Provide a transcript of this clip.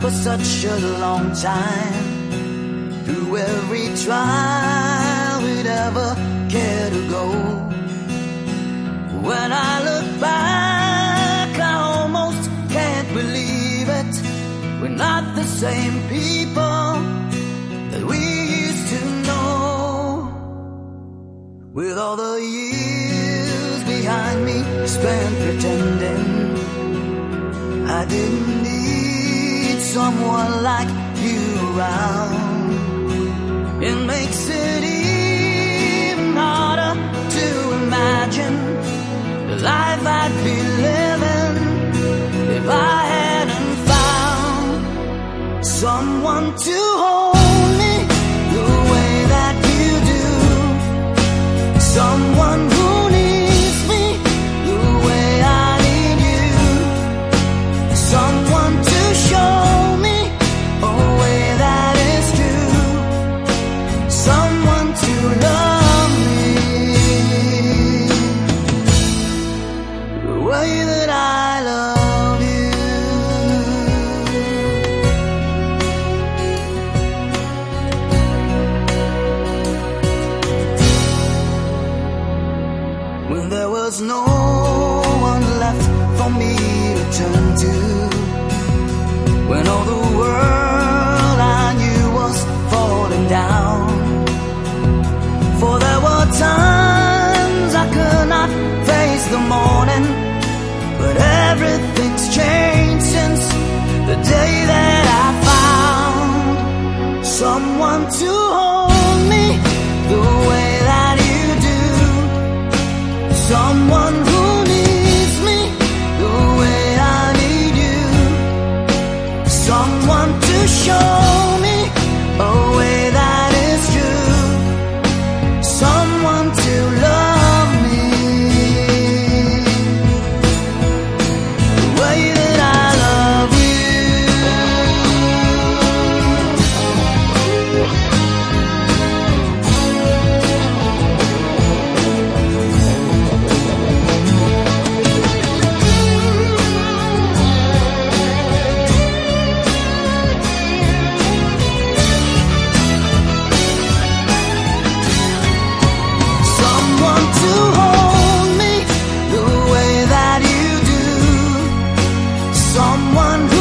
for such a long time. Through every trial we'd ever care to go. When I look back, I almost can't believe it. We're not the same people that we used to know. With all the years behind me spent pretending didn't need someone like you around. It makes it even harder to imagine the life I'd be living if I hadn't found someone to When there was no one left for me to turn to. When all the world I knew was falling down. For there were times I could not face the morning. But everything's changed since the day that I found someone to hold Someone Someone who